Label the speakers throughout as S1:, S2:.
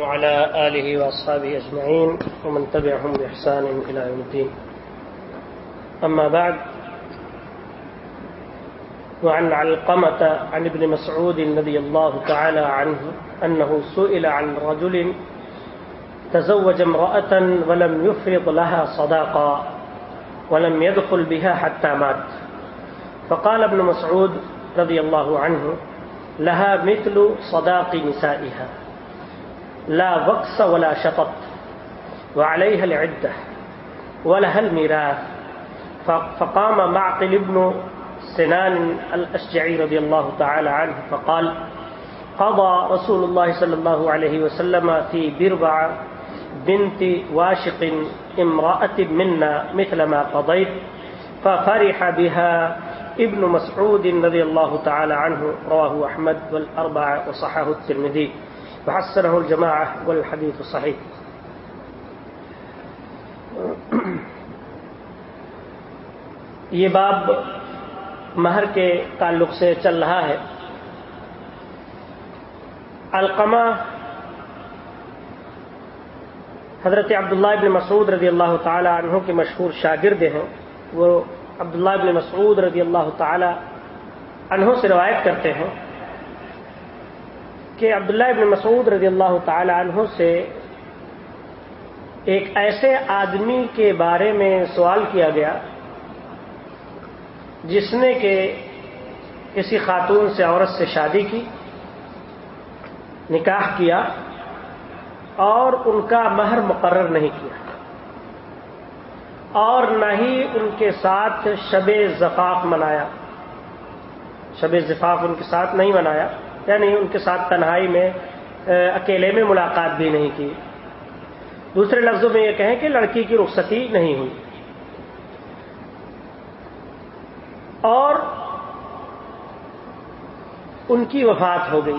S1: وعلى آله وأصحابه أجمعين ومن تبعهم بإحسان إلى يوم الدين. أما بعد، وعن علقمة عن ابن مسعود رضي الله تعالى عنه أنه سئل عن رجل تزوج امرأة ولم يفرض لها صداقا ولم يدخل بها حتى مات. فقال ابن مسعود رضي الله عنه، لها مثل صداق نسائها. لا وقص ولا شطط. وعليها العدة. ولها الميراث. فقام معقل ابن سنان الأشجعي رضي الله تعالى عنه فقال قضى رسول الله صلى الله عليه وسلم في بربع بنت واشق امرأة منا مثل ما قضيت، ففرح بها ابن مسعود رضي الله تعالى عنه، رواه أحمد والأربعة وصححه الترمذي. وحسنه الجماعة والحديث صحيح یہ باب مہر کے تعلق سے چل رہا ہے۔ القمہ حضرت عبداللہ ابن مسعود رضی اللہ تعالی عنہ کے مشہور شاگرد ہیں۔ وہ عبداللہ ابن مسعود رضی اللہ تعالی عنہ سے روایت کرتے ہیں۔ کہ عبداللہ ابن مسعود رضی اللہ تعالی عنہ سے ایک ایسے آدمی کے بارے میں سوال کیا گیا جس نے کہ کسی خاتون سے عورت سے شادی کی، نکاح کیا اور ان کا مہر مقرر نہیں کیا اور نہ ہی ان کے ساتھ شب زفاف منایا۔ شب زفاف ان کے ساتھ نہیں منایا۔ یعنی ان کے ساتھ تنہائی میں اکیلے میں ملاقات بھی نہیں کی۔ دوسرے لفظوں میں یہ کہیں کہ لڑکی کی رخصتی نہیں ہوئی۔ اور ان کی وفات ہو گئی۔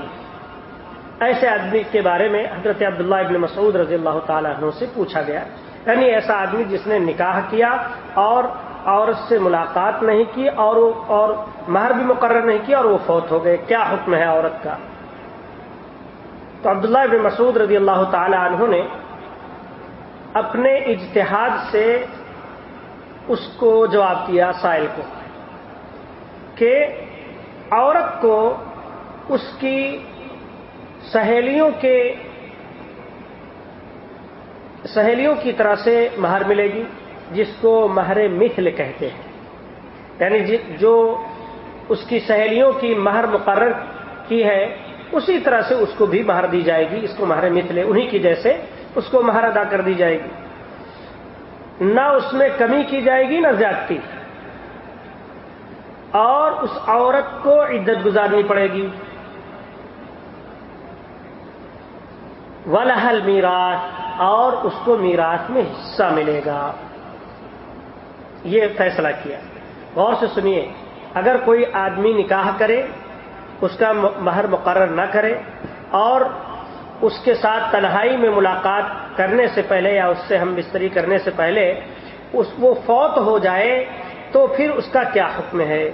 S1: ایسے آدمی کے بارے میں حضرت عبداللہ ابن مسعود رضی اللہ تعالیٰ عنہ سے پوچھا گیا۔ یعنی ایسا آدمی جس نے نکاح کیا اور عورت سے ملاقات نہیں کی اور اور مہر بھی مقرر نہیں کیا اور وہ فوت ہو گئے۔ کیا حکم ہے عورت کا؟ تو عبداللہ ابن مسعود رضی اللہ تعالی عنہ نے اپنے اجتہاد سے اس کو جواب دیا سائل کو کہ عورت کو اس کی سہیلیوں کے سہیلیوں کی طرح سے مہر ملے گی۔ جس کو مہر مثل کہتے ہیں۔ یعنی جی- جو اس کی سہیلیوں کی مہر مقرر کی ہے، اسی طرح سے اس کو بھی مہر دی جائے گی۔ اس کو مہر مثل انہی کی جیسے اس کو مہر ادا کر دی جائے گی۔ نہ اس میں کمی کی جائے گی، نہ زیادتی۔ اور اس عورت کو عزت گزارنی پڑے گی۔ ولحل میراث اور اس کو میراث میں حصہ ملے گا۔ یہ فیصلہ کیا۔ غور سے سنیے، اگر کوئی آدمی نکاح کرے، اس کا مہر مقرر نہ کرے اور اس کے ساتھ تنہائی میں ملاقات کرنے سے پہلے یا اس سے ہم بستری کرنے سے پہلے اس وہ فوت ہو جائے تو پھر اس کا کیا حکم ہے؟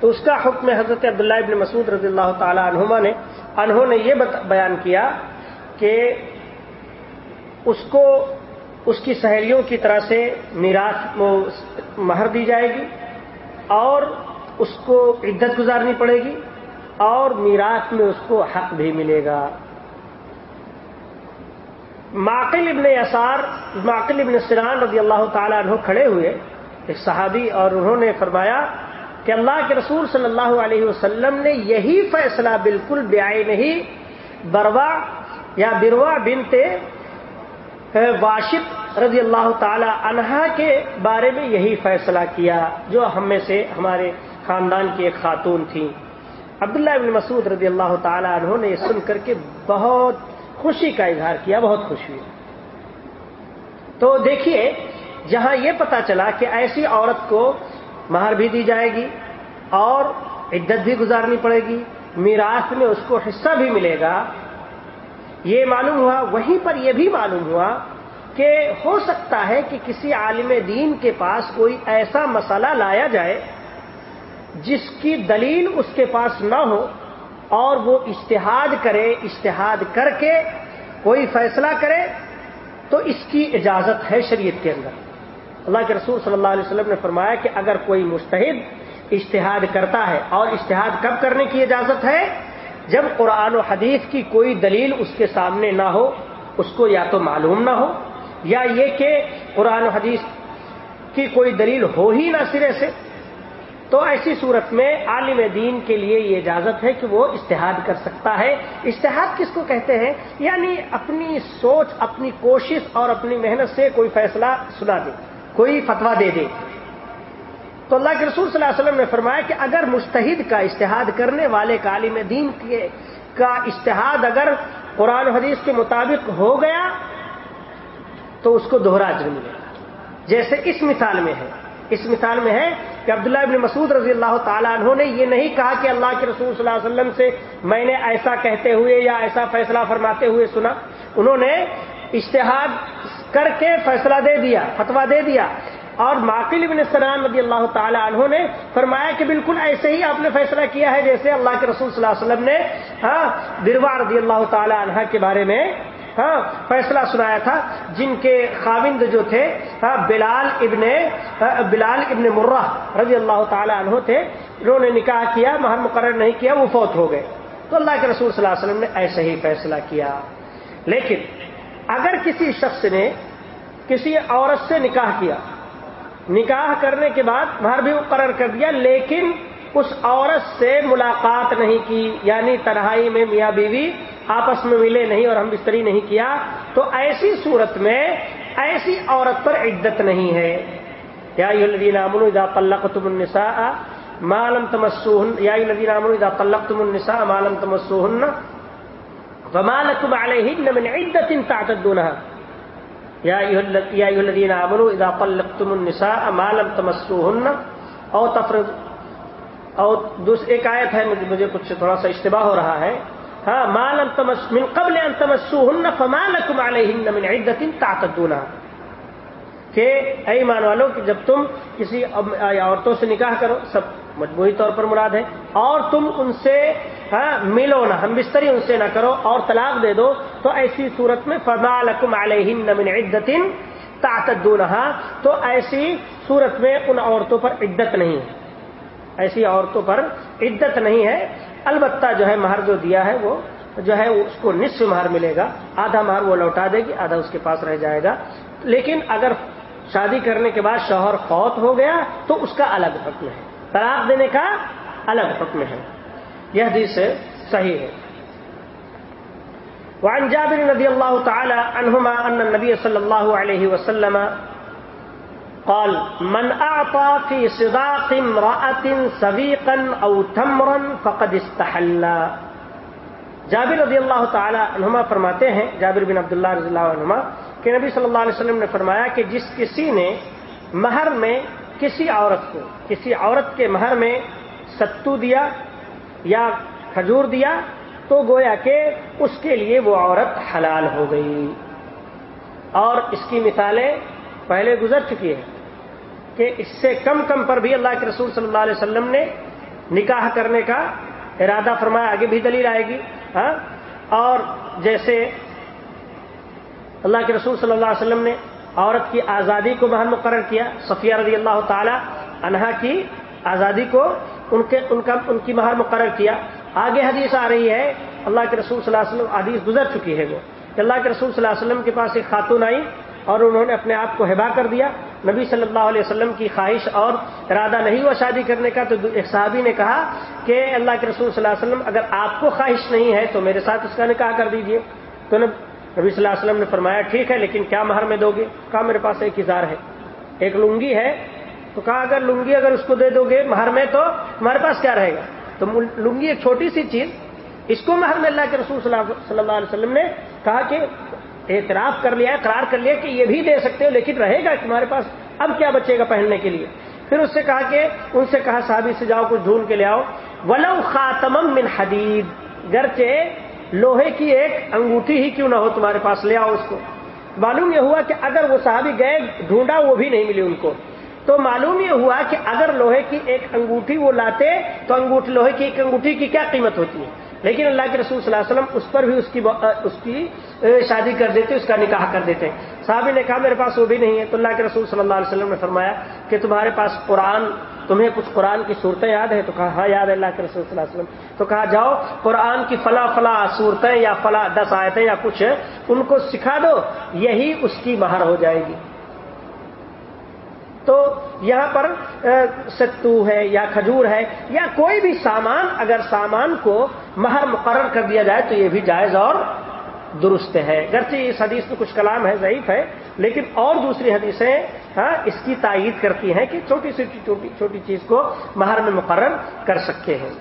S1: تو اس کا حکم حضرت عبداللہ ابن مسعود رضی اللہ تعالی عنہما نے، انہوں نے یہ بیان کیا کہ اس کو، اس کی سہیلیوں کی طرح سے میراث مہر دی جائے گی اور اس کو عدت گزارنی پڑے گی اور میراث میں اس کو حق بھی ملے گا۔ معقل ابن اثار معقل ابن سران رضی اللہ تعالیٰ عنہ کھڑے ہوئے، ایک صحابی، اور انہوں نے فرمایا کہ اللہ کے رسول صلی اللہ علیہ وسلم نے یہی فیصلہ بالکل بیائی نہیں۔ بروا یا بروا بنتے واشق رضی اللہ تعالی عنہا کے بارے میں یہی فیصلہ کیا، جو ہم میں سے ہمارے خاندان کی ایک خاتون تھی۔ عبداللہ ابن مسعود رضی اللہ تعالی عنہ نے یہ سن کر کے بہت خوشی کا اظہار کیا، بہت خوش ہوئی تو دیکھیے، جہاں یہ پتا چلا کہ ایسی عورت کو مہر بھی دی جائے گی اور عدت بھی گزارنی پڑے گی، میراث میں اس کو حصہ بھی ملے گا، یہ معلوم ہوا، وہیں پر یہ بھی معلوم ہوا کہ ہو سکتا ہے کہ کسی عالم دین کے پاس کوئی ایسا مسئلہ لایا جائے جس کی دلیل اس کے پاس نہ ہو اور وہ اشتہاد کرے اشتہاد کر کے کوئی فیصلہ کرے تو اس کی اجازت ہے شریعت کے اندر۔ اللہ کے رسول صلی اللہ علیہ وسلم نے فرمایا کہ اگر کوئی مستحد اشتہاد کرتا ہے اور اشتہاد کب کرنے کی اجازت ہے؟ جب قرآن و حدیث کی کوئی دلیل اس کے سامنے نہ ہو، اس کو یا تو معلوم نہ ہو یا یہ کہ قرآن و حدیث کی کوئی دلیل ہو ہی نہ سرے سے، تو ایسی صورت میں عالم دین کے لیے یہ اجازت ہے کہ وہ اشتہاد کر سکتا ہے۔ اشتہاد کس کو کہتے ہیں؟ یعنی اپنی سوچ، اپنی کوشش اور اپنی محنت سے کوئی فیصلہ سنا دے، کوئی فتوا دے دے۔ تو اللہ کے رسول صلی اللہ علیہ وسلم نے فرمایا کہ اگر مستحد کا اشتہاد کرنے والے کا عالم دین کے، کا اشتہاد اگر قرآن حدیث کے مطابق ہو گیا تو اس کو دوہرا اجر ملے گا۔ جیسے اس مثال میں ہے۔ اس مثال میں ہے کہ عبداللہ ابن مسعود رضی اللہ تعالیٰ عنہ نے یہ نہیں کہا کہ اللہ کے رسول صلی اللہ علیہ وسلم سے میں نے ایسا کہتے ہوئے یا ایسا فیصلہ فرماتے ہوئے سنا۔ انہوں نے اشتہاد کر کے فیصلہ دے دیا فتوا دے دیا۔ اور ماقل ابن سلام رضی اللہ تعالیٰ عنہ نے فرمایا کہ بالکل ایسے ہی آپ نے فیصلہ کیا ہے جیسے اللہ کے رسول صلی اللہ علیہ وسلم نے ہاں بروا رضی اللہ تعالیٰ عنہ کے بارے میں ہاں فیصلہ سنایا تھا، جن کے خاوند جو تھے ہاں، بلال ابن ہاں، بلال ابن مرہ رضی اللہ تعالی عنہ تھے، انہوں نے نکاح کیا، مہر مقرر نہیں کیا، وہ فوت ہو گئے۔ تو اللہ کے رسول صلی اللہ علیہ وسلم نے ایسے ہی فیصلہ کیا۔ لیکن اگر کسی شخص نے کسی عورت سے نکاح کیا، نکاح کرنے کے بعد مہر بھی مقرر کر دیا، لیکن اس عورت سے ملاقات نہیں کی یعنی تنہائی میں میاں بیوی آپس میں ملے نہیں اور ہم بستری نہیں کیا، تو ایسی صورت میں ایسی عورت پر عدت نہیں ہے۔ یا الدین امن ادا پلق تم النسا مالم تمسوہن یا الدین امن ادا پلق تم النسا مالم تمسوہن ومال تم علیہ من عدت تعتدونها۔ یا الذین آمنوا اذا طلقتم النساء ما لم تمسوهن، او تفرض اور دوسری ایک آیت ہے، مجھے کچھ تھوڑا سا اشتباہ ہو رہا ہے۔ ہاں مال من قبل ان تمسوهن فما لكم عليهن من عدة تعتدونها کہ اے ایمان والو، کہ جب تم کسی عورتوں سے نکاح کرو، سب مجموعی طور پر مراد ہے، اور تم ان سے ہاں ملو نہ، ہم بستری ان سے نہ کرو اور طلاق دے دو، تو ایسی صورت میں فما لکم علیہن من عدت تعتدونها ہاں، تو ایسی صورت میں ان عورتوں پر عدت نہیں ہے۔ ایسی عورتوں پر عدت نہیں ہے۔ البتہ جو ہے مہر جو دیا ہے وہ جو ہے اس کو نصف مہر ملے گا۔ آدھا مہر وہ لوٹا دے گی، آدھا اس کے پاس رہ جائے گا۔ لیکن اگر شادی کرنے کے بعد شوہر فوت ہو گیا تو اس کا الگ حکم ہے۔ طلاق دینے کا الگ حکم ہے۔ یہ حدیث صحیح ہے۔ وعن جابر رضی اللہ تعالی عنہما ان النبی صلی اللہ علیہ وسلم قال، من اعطى في صداق امرأة سويقا او تمرا فقد استحل جابر رضی اللہ تعالی عنہما فرماتے ہیں، جابر بن عبداللہ رضی اللہ عنہما، کہ نبی صلی اللہ علیہ وسلم نے فرمایا کہ جس کسی نے مہر میں کسی عورت کو، کسی عورت کے مہر میں ستو دیا یا کھجور دیا، تو گویا کہ اس کے لیے وہ عورت حلال ہو گئی۔ اور اس کی مثالیں پہلے گزر چکی ہے کہ اس سے کم کم پر بھی اللہ کے رسول صلی اللہ علیہ وسلم نے نکاح کرنے کا ارادہ فرمایا، آگے بھی دلیل آئے گی ہاں؟ اور جیسے اللہ کے رسول صلی اللہ علیہ وسلم نے عورت کی آزادی کو بہن مقرر کیا، صفیہ رضی اللہ تعالی انہا کی آزادی کو ان کے، ان کا، ان کی مہر مقرر کیا۔ آگے حدیث آ رہی ہے، اللہ کے رسول صلی اللہ علیہ وسلم، حدیث گزر چکی ہے وہ، کہ اللہ کے رسول صلی اللہ علیہ وسلم کے پاس ایک خاتون آئی اور انہوں نے اپنے آپ کو ہبا کر دیا۔ نبی صلی اللہ علیہ وسلم کی خواہش اور ارادہ نہیں ہوا شادی کرنے کا تو ایک صحابی نے کہا کہ اللہ کے رسول صلی اللہ علیہ وسلم، اگر آپ کو خواہش نہیں ہے تو میرے ساتھ اس کا نکاح کر دیجیے۔ تو نبی صلی اللہ علیہ وسلم نے فرمایا، ٹھیک ہے، لیکن کیا مہر میں دو گے؟ کہا، میرے پاس ایک اظہار ہے، ایک لنگی ہے۔ تو کہا، اگر لنگی اگر اس کو دے دو گے مہر میں تو ہمارے پاس کیا رہے گا؟ تو لنگی ایک چھوٹی سی چیز، اس کو مہر میں اللہ کے رسول صلی اللہ علیہ وسلم نے کہا کہ اعتراف کر لیا قرار کر لیا کہ یہ بھی دے سکتے ہو، لیکن رہے گا تمہارے پاس۔ اب کیا بچے گا پہننے کے لیے؟ پھر اس سے کہا کہ، ان سے کہا، صحابی سے جاؤ، کچھ ڈھونڈ کے لے آؤ۔ ولو خاتم من حدید گرچہ لوہے کی ایک انگوٹھی ہی کیوں نہ ہو تمہارے پاس، لے آؤ اس کو۔ معلوم یہ ہوا کہ اگر وہ صحابی گئے، ڈھونڈا، وہ بھی نہیں ملی ان کو۔ تو معلوم یہ ہوا کہ اگر لوہے کی ایک انگوٹھی وہ لاتے، تو انگوٹھی لوہے کی ایک انگوٹھی کی کیا قیمت ہوتی ہے؟ لیکن اللہ کے رسول صلی اللہ علیہ وسلم اس پر بھی اس کی اس کی شادی کر دیتے، اس کا نکاح کر دیتے۔ صحابی نے کہا، میرے پاس وہ بھی نہیں ہے۔ تو اللہ کے رسول صلی اللہ علیہ وسلم نے فرمایا کہ تمہارے پاس قرآن، تمہیں کچھ قرآن کی صورتیں یاد ہیں؟ تو کہا ہاں یاد ہے اللہ کے رسول صلی اللہ علیہ وسلم۔ تو کہا، جاؤ، قرآن کی فلاں فلاں صورتیں یا فلاں دس آیتیں یا کچھ، ان کو سکھا دو، یہی اس کی مہر ہو جائے گی۔ تو یہاں پر ستو ہے یا کھجور ہے یا کوئی بھی سامان، اگر سامان کو مہر مقرر کر دیا جائے تو یہ بھی جائز اور درست ہے۔ گرچہ اس حدیث میں کچھ کلام ہے ضعیف ہے لیکن اور دوسری حدیثیں ہاں اس کی تائید کرتی ہیں کہ چھوٹی سی چھوٹی چھوٹی چیز کو مہر میں مقرر کر سکتے ہیں۔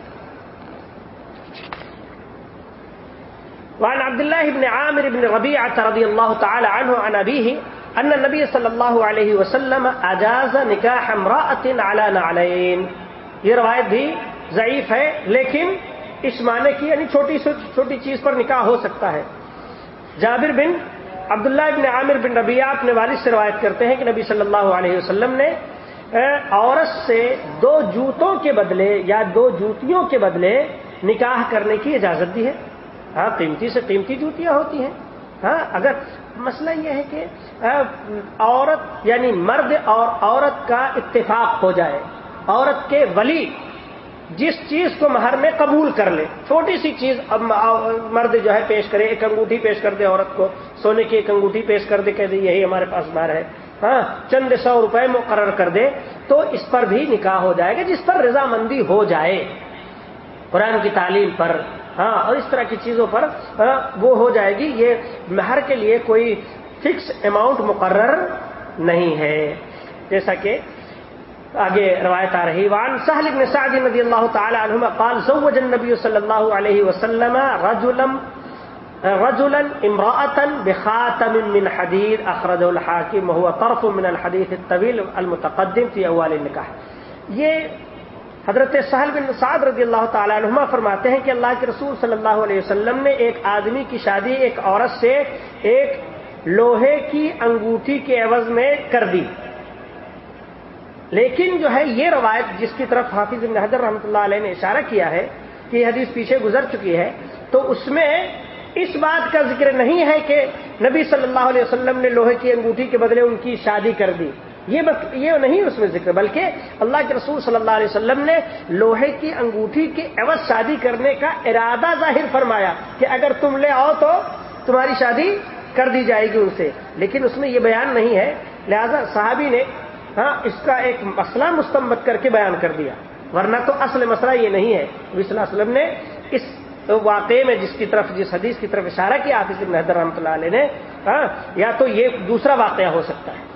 S1: وعن عبد الله بن عامر بن ربيعة رضي الله تعالى عنه عن أبيه أن النبي صلى الله عليه وسلم أجاز نكاح امرأة على نعلين. یہ روایت بھی ضعیف ہے، لیکن اس معنی کی یعنی چھوٹی چھوٹی چیز پر نکاح ہو سکتا ہے۔ جابر بن عبداللہ ابن عامر بن ربیہ اپنے والد سے روایت کرتے ہیں کہ نبی صلی اللہ علیہ وسلم نے عورت سے دو جوتوں کے بدلے یا دو جوتیوں کے بدلے نکاح کرنے کی اجازت دی ہے۔ ہاں قیمتی سے قیمتی جوتیاں ہوتی ہیں۔ ہاں اگر مسئلہ یہ ہے کہ عورت یعنی مرد اور عورت کا اتفاق ہو جائے، عورت کے ولی جس چیز کو مہر میں قبول کر لے، چھوٹی سی چیز، اب مرد جو ہے پیش کرے، ایک انگوٹھی پیش کر دے عورت کو، سونے کی ایک انگوٹھی پیش کر دے کہ یہی ہمارے پاس مہر ہے ہاں چند سو روپے مقرر کر دے، تو اس پر بھی نکاح ہو جائے گا، جس پر رضامندی ہو جائے۔ قرآن کی تعلیم پر ہاں اور اس طرح کی چیزوں پر وہ ہو جائے گی، یہ مہر کے لیے کوئی فکس اماؤنٹ مقرر نہیں ہے۔ جیسا کہ آگے روایت آ رہی وان سہل ابن سعد رضی اللہ تعالی عنہما قال، زوج النبي صلی اللہ علیہ وسلم رجلا رجلا امرأة بخاتم من حديد اخرجه الحاكم وهو طرف من الحديث الطويل المتقدم في اول النكاح یہ حضرت سہل بن سعد رضی اللہ تعالی عنہما فرماتے ہیں کہ اللہ کے رسول صلی اللہ علیہ وسلم نے ایک آدمی کی شادی ایک عورت سے ایک لوہے کی انگوٹھی کے عوض میں کر دی۔ لیکن جو ہے یہ روایت جس کی طرف حافظ بن حضر رحمۃ اللہ علیہ نے اشارہ کیا ہے کہ یہ حدیث پیچھے گزر چکی ہے، تو اس میں اس بات کا ذکر نہیں ہے کہ نبی صلی اللہ علیہ وسلم نے لوہے کی انگوٹھی کے بدلے ان کی شادی کر دی۔ یہ بس یہ نہیں اس میں ذکر، بلکہ اللہ کے رسول صلی اللہ علیہ وسلم نے لوہے کی انگوٹھی کے عوض شادی کرنے کا ارادہ ظاہر فرمایا کہ اگر تم لے آؤ تو تمہاری شادی کر دی جائے گی ان سے۔ لیکن اس میں یہ بیان نہیں ہے۔ لہذا صحابی نے ہاں اس کا ایک مسئلہ مستمت کر کے بیان کر دیا۔ ورنہ تو اصل مسئلہ یہ نہیں ہے۔ نبی صلی اللہ علیہ وسلم نے اس واقعے میں جس کی طرف، جس حدیث کی طرف اشارہ کیا، حافظ ابن حضر رحمۃ اللہ علیہ نے ہاں یا تو یہ دوسرا واقعہ ہو سکتا ہے۔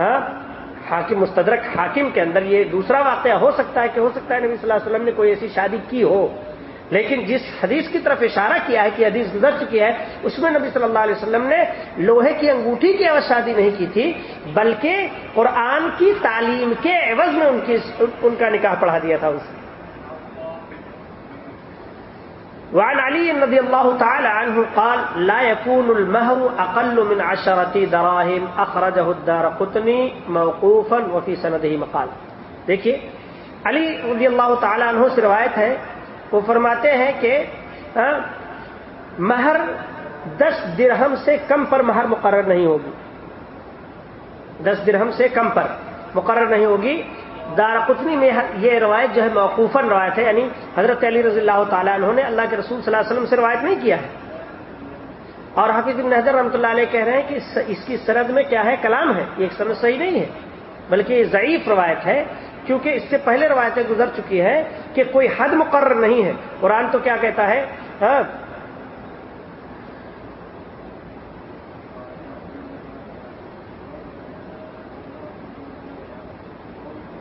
S1: ہاں؟ حاکم، مستدرک حاکم کے اندر یہ دوسرا واقعہ ہو سکتا ہے کہ ہو سکتا ہے نبی صلی اللہ علیہ وسلم نے کوئی ایسی شادی کی ہو۔ لیکن جس حدیث کی طرف اشارہ کیا ہے، کہ حدیث گزر چکی ہے، اس میں نبی صلی اللہ علیہ وسلم نے لوہے کی انگوٹھی کی عوض شادی نہیں کی تھی، بلکہ قرآن کی تعلیم کے عوض میں ان کی، ان کا نکاح پڑھا دیا تھا اسے وعن علي رضي الله تعالى عنه قال، لا يكون المهر اقل من عشرة دراهم اخرجه الدار قطني موقوفا وفي سنده مقال. دیکھیے، علی رضی اللہ تعالی عنہ سے روایت ہے، وہ فرماتے ہیں کہ ہاں, مہر دس درہم سے کم پر مہر مقرر نہیں ہوگی. دس درہم سے کم پر مقرر نہیں ہوگی دار قطنی میں یہ روایت جو ہے موقوفاً روایت ہے یعنی حضرت علی رضی اللہ تعالیٰ انہوں نے اللہ کے رسول صلی اللہ علیہ وسلم سے روایت نہیں کیا ہے۔ اور حافظ بن حضر رحمۃ اللہ علیہ کہہ رہے ہیں کہ اس کی سرد میں کیا ہے؟ کلام ہے۔ یہ ایک سرد صحیح نہیں ہے، بلکہ یہ ضعیف روایت ہے، کیونکہ اس سے پہلے روایتیں گزر چکی ہے کہ کوئی حد مقرر نہیں ہے۔ قرآن تو کیا کہتا ہے؟ ہاں،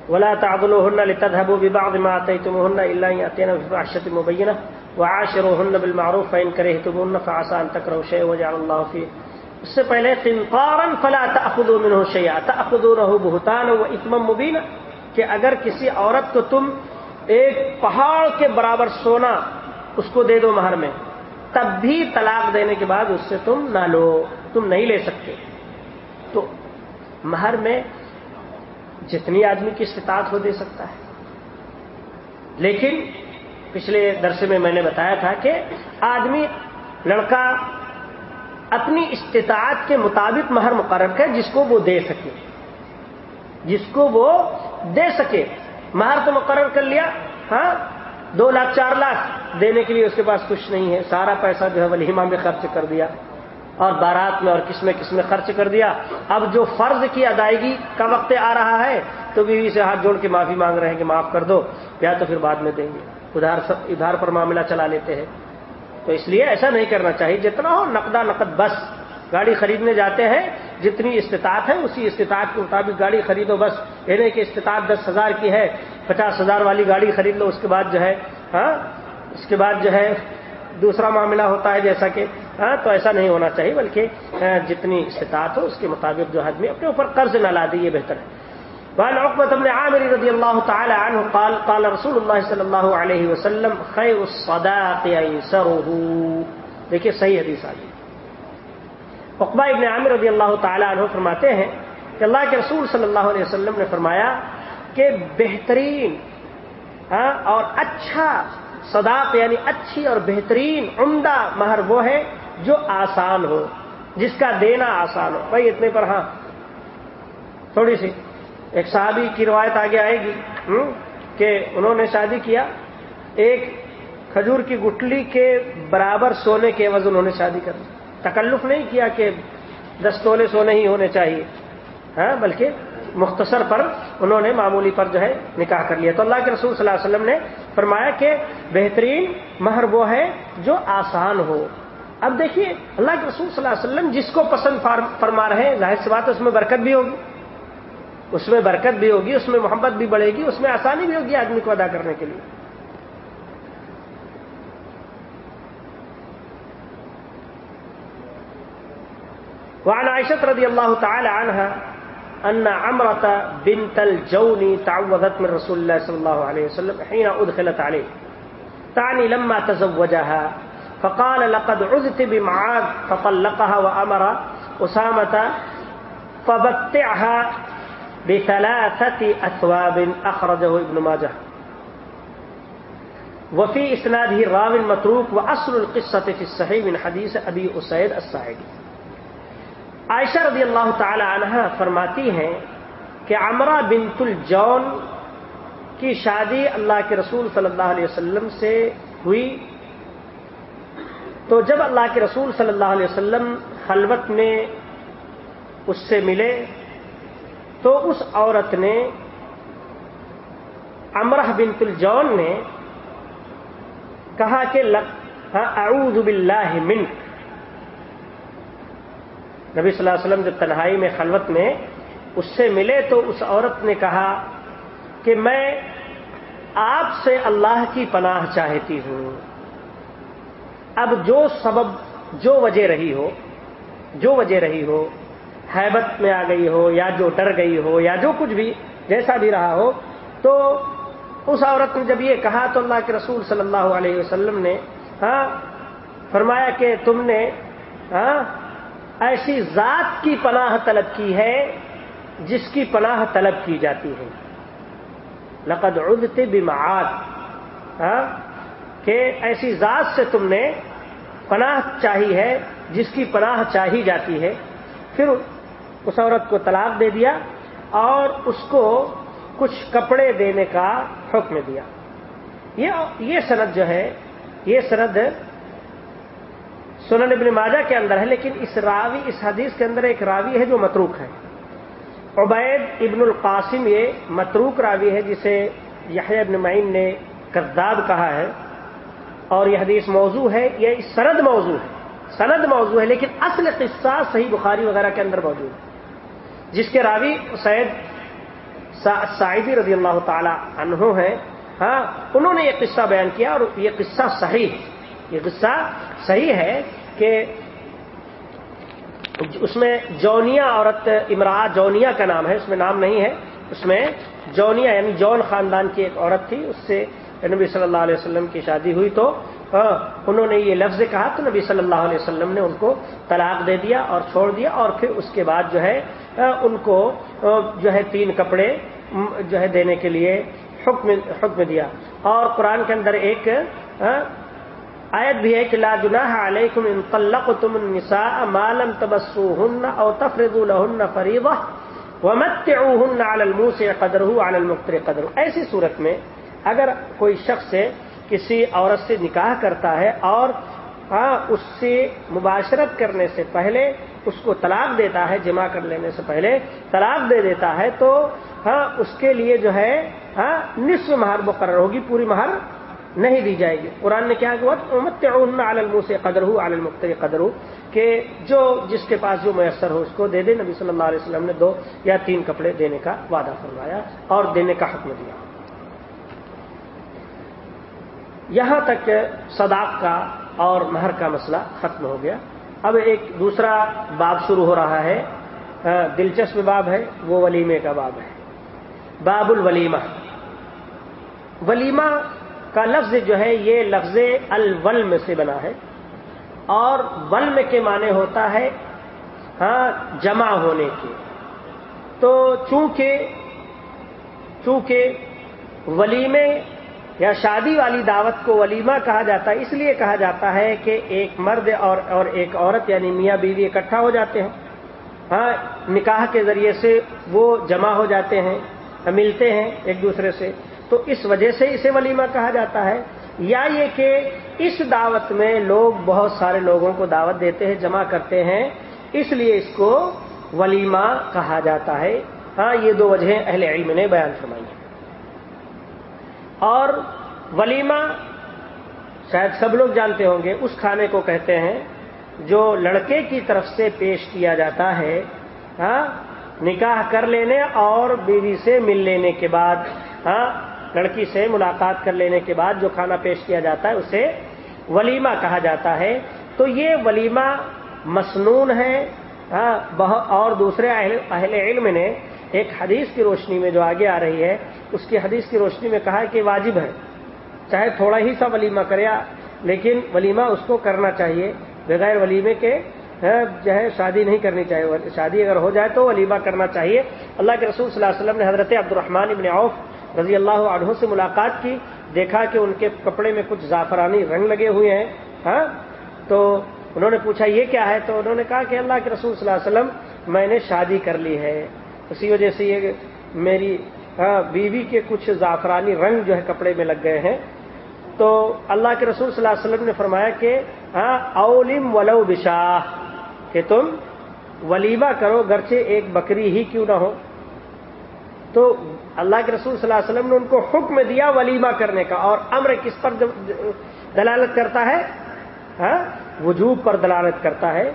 S1: ولا تعضلوهن لتذهبوا ببعض ما اتيتموهن الا ان ياتين بفاحشه مبينه وعاشروهن بالمعروف فان كرهتموهن فعسى ان تكرهوا شيئا وجعل الله فيه. اس سے پہلے قنطارا فلا تاخذوا منه شيئا. تاخذونه بهتانا واثما مبينا. کہ اگر کسی عورت کو تم ایک پہاڑ کے برابر سونا اس کو دے دو مہر میں، تب بھی طلاق دینے کے بعد اس سے تم نہ لو، تم نہیں لے سکتے۔ تو مہر میں جتنی آدمی کی استطاعت ہو دے سکتا ہے۔ لیکن پچھلے درسے میں میں نے بتایا تھا کہ آدمی لڑکا اپنی استطاعت کے مطابق مہر مقرر کرے جس کو وہ دے سکے۔ جس کو وہ دے سکے۔ مہر تو مقرر کر لیا ہاں دو لاکھ، چار لاکھ دینے کے لیے اس کے پاس کچھ نہیں ہے۔ سارا پیسہ جو ہے ولیمہ میں خرچ کر دیا۔ اور بارات میں اور کس میں کس میں خرچ کر دیا۔ اب جو فرض کی ادائیگی کا وقت آ رہا ہے، تو بیوی سے ہاتھ جوڑ کے معافی مانگ رہے ہیں کہ معاف کر دو۔ یا تو پھر بعد میں دیں گے۔ ادھار ادھار پر معاملہ چلا لیتے ہیں۔ تو اس لیے ایسا نہیں کرنا چاہیے۔ جتنا ہو نقدہ نقد بس۔ گاڑی خریدنے جاتے ہیں، جتنی استطاعت ہے، اسی استطاعت کے مطابق گاڑی خریدو بس۔ یعنی کہ استطاعت دس ہزار کی ہے، پچاس ہزار والی گاڑی خرید لو، اس کے بعد جو ہے ہاں اس کے بعد جو ہے دوسرا معاملہ ہوتا ہے جیسا کہ ہاں تو ایسا نہیں ہونا چاہیے، بلکہ جتنی استطاعت ہو، اس کے مطابق جو آدمی اپنے اوپر قرض نہ لا دی، یہ بہتر ہے۔ وعن عقبة بن عامر رضي الله تعالى عنه قال قال رسول الله صلى الله عليه وسلم خير الصداق ايسره دیکھیے، صحیح حدیث آئی عقبہ ابن عامر رضی اللہ تعالی عنہ فرماتے ہیں کہ اللہ کے رسول صلی اللہ علیہ وسلم نے فرمایا کہ بہترین ہاں، اور اچھا صداق یعنی اچھی اور بہترین عمدہ مہر وہ ہے جو آسان ہو، جس کا دینا آسان ہو۔ بھائی، اتنے پر ہاں۔ تھوڑی سی۔ ایک صحابی کی روایت آگے آئے گی کہ انہوں نے شادی کیا۔ ایک کھجور کی گٹلی کے برابر سونے کے عوض انہوں نے شادی کر تکلف نہیں کیا کہ دس تولے سونے ہی ہونے چاہیے ہاں بلکہ مختصر پر انہوں نے معمولی پر جو ہے نکاح کر لیا۔ تو اللہ کے رسول صلی اللہ علیہ وسلم نے فرمایا کہ بہترین مہر وہ ہے جو آسان ہو۔ اب دیکھیے، اللہ کے رسول صلی اللہ علیہ وسلم جس کو پسند فرما رہے ہیں، ظاہر سی بات اس میں برکت بھی ہوگی۔ اس میں برکت بھی ہوگی، اس میں محبت بھی بڑھے گی، اس میں آسانی بھی ہوگی آدمی کو ادا کرنے کے لیے۔ وعن عائشة رضي الله تعالى عنها أن عمرة بنت الجون تعوذت من رسول الله صلى الله عليه وسلم حين أدخلت عليه. تعني لما تزوجها. فقال لقد عذت بمعاذ، فطلقها وأمر أسامة، فبتعها بثلاثة أثواب أخرجه ابن ماجه. وفي إسناده راو متروك وأصل القصة في الصحيح من حديث أبي أسيد الساعدي. عائشہ رضی اللہ تعالی عنہ فرماتی ہیں کہ عمرہ بنت الجون کی شادی اللہ کے رسول صلی اللہ علیہ وسلم سے ہوئی۔ تو جب اللہ کے رسول صلی اللہ علیہ وسلم خلوت میں اس سے ملے، تو اس عورت نے امرہ بنت الجون نے کہا کہ ہاں، اعوذ باللہ منک۔ نبی صلی اللہ علیہ وسلم جب تنہائی میں خلوت میں اس سے ملے تو اس عورت نے کہا کہ میں آپ سے اللہ کی پناہ چاہتی ہوں۔ اب جو سبب، جو وجہ رہی ہو، جو وجہ رہی ہو حیبت میں آ گئی ہو یا جو ڈر گئی ہو یا جو کچھ بھی جیسا بھی رہا ہو، تو اس عورت نے جب یہ کہا تو اللہ کے رسول صلی اللہ علیہ وسلم نے ہاں فرمایا کہ تم نے ہاں ایسی ذات کی پناہ طلب کی ہے جس کی پناہ طلب کی جاتی ہے۔ لقد عدت بمعاد ہاں؟ کہ ایسی ذات سے تم نے پناہ چاہی ہے، جس کی پناہ چاہی جاتی ہے۔ پھر اس عورت کو طلاق دے دیا اور اس کو کچھ کپڑے دینے کا حکم دیا۔ یہ سند جو ہے، یہ سند سنن ابن ماجہ کے اندر ہے، لیکن اس راوی، اس حدیث کے اندر ایک راوی ہے جو متروک ہے۔ عبید ابن القاسم یہ متروک راوی ہے، جسے یحییٰ ابن معین نے کرداب کہا ہے۔ اور یہ حدیث موضوع ہے، یہ سند موضوع ہے۔ سند موضوع ہے، لیکن اصل قصہ صحیح بخاری وغیرہ کے اندر موجود ہے۔ جس کے راوی سید سعیدی رضی اللہ تعالی عنہ ہیں۔ ہاں انہوں نے یہ قصہ بیان کیا اور یہ قصہ صحیح ہے۔ یہ قصہ صحیح ہے کہ اس میں جونیا عورت امرا جونیا کا نام ہے، اس میں نام نہیں ہے، اس میں جونیا یعنی جون خاندان کی ایک عورت تھی، اس سے نبی صلی اللہ علیہ وسلم کی شادی ہوئی تو ہاں، انہوں نے یہ لفظ کہا تو نبی صلی اللہ علیہ وسلم نے ان کو طلاق دے دیا اور چھوڑ دیا اور پھر اس کے بعد جو ہے ان کو جو ہے تین کپڑے جو ہے دینے کے لیے حکم حکم دیا۔ اور قرآن کے اندر ایک آیت بھی ہے کہ لا جناح علیکم ان طلقتم النساء ما لم تبسوهن او تفرضوا لهن فریضہ ومتعوهن على الموسع قدره على المقتر قدره. ایسی صورت میں اگر کوئی شخص کسی عورت سے نکاح کرتا ہے اور ہاں اس سے مباشرت کرنے سے پہلے اس کو طلاق دیتا ہے، جمع کر لینے سے پہلے طلاق دے دیتا ہے تو ہاں اس کے لیے جو ہے ہاں نصف مہر مقرر ہوگی، پوری مہر نہیں دی جائے گی۔ قرآن نے کیا امت عالم سے قدر ہو عالم مختر قدر ہو کہ جو جس کے پاس جو میسر ہو اس کو دے دے۔ نبی صلی اللہ علیہ وسلم نے دو یا تین کپڑے دینے کا وعدہ فرمایا اور دینے کا حکم دیا۔ یہاں تک صداق کا اور مہر کا مسئلہ ختم ہو گیا۔ اب ایک دوسرا باب شروع ہو رہا ہے۔ دلچسپ باب ہے، وہ ولیمے کا باب ہے۔ باب الولیمہ ولیمہ کا لفظ جو ہے یہ لفظ الولم سے بنا ہے اور ولم کے معنی ہوتا ہے ہاں جمع ہونے کے۔ تو چونکہ چونکہ ولیمے یا شادی والی دعوت کو ولیمہ کہا جاتا ہے، اس لیے کہا جاتا ہے کہ ایک مرد اور اور ایک عورت یعنی میاں بیوی اکٹھا ہو جاتے ہیں۔ ہاں نکاح کے ذریعے سے وہ جمع ہو جاتے ہیں، ملتے ہیں ایک دوسرے سے۔ تو اس وجہ سے اسے ولیمہ کہا جاتا ہے، یا یہ کہ اس دعوت میں لوگ بہت سارے لوگوں کو دعوت دیتے ہیں، جمع کرتے ہیں، اس لیے اس کو ولیمہ کہا جاتا ہے۔ ہاں یہ دو وجہ اہل علم نے بیان فرمائی ہیں۔ اور ولیمہ شاید سب لوگ جانتے ہوں گے، اس کھانے کو کہتے ہیں جو لڑکے کی طرف سے پیش کیا جاتا ہے۔ ہاں نکاح کر لینے اور بیوی سے مل لینے کے بعد ہاں لڑکی سے ملاقات کر لینے کے بعد جو کھانا پیش کیا جاتا ہے اسے ولیمہ کہا جاتا ہے۔ تو یہ ولیمہ مسنون ہے۔ ہاں، اور دوسرے اہل علم نے ایک حدیث کی روشنی میں جو آگے آ رہی ہے، اس کی حدیث کی روشنی میں کہا ہے کہ واجب ہے۔ چاہے تھوڑا ہی سا ولیمہ کرے، لیکن ولیمہ اس کو کرنا چاہیے۔ بغیر ولیمے کے ہاں، جو ہے، شادی نہیں کرنی چاہیے۔ شادی اگر ہو جائے تو ولیمہ کرنا چاہیے۔ اللہ کے رسول صلی اللہ علیہ وسلم نے حضرت عبد الرحمان ابن عوف رضی اللہ عنہ سے ملاقات کی، دیکھا کہ ان کے کپڑے میں کچھ زعفرانی رنگ لگے ہوئے ہیں ہاں؟ تو انہوں نے پوچھا، یہ کیا ہے؟ تو انہوں نے کہا کہ اللہ کے رسول صلی اللہ علیہ وسلم، میں نے شادی کر لی ہے۔ اسی وجہ سے یہ میری ہاں بیوی کے کچھ زعفرانی رنگ جو ہے کپڑے میں لگ گئے ہیں۔ تو اللہ کے رسول صلی اللہ علیہ وسلم نے فرمایا کہ ہاں اولم ولو بشاہ، کہ تم ولیمہ کرو، گرچہ ایک بکری ہی کیوں نہ ہو۔ تو اللہ کے رسول صلی اللہ علیہ وسلم نے ان کو حکم دیا ولیمہ کرنے کا اور امر کس پر دلالت کرتا ہے؟ ہاں؟ وجوب پر دلالت کرتا ہے۔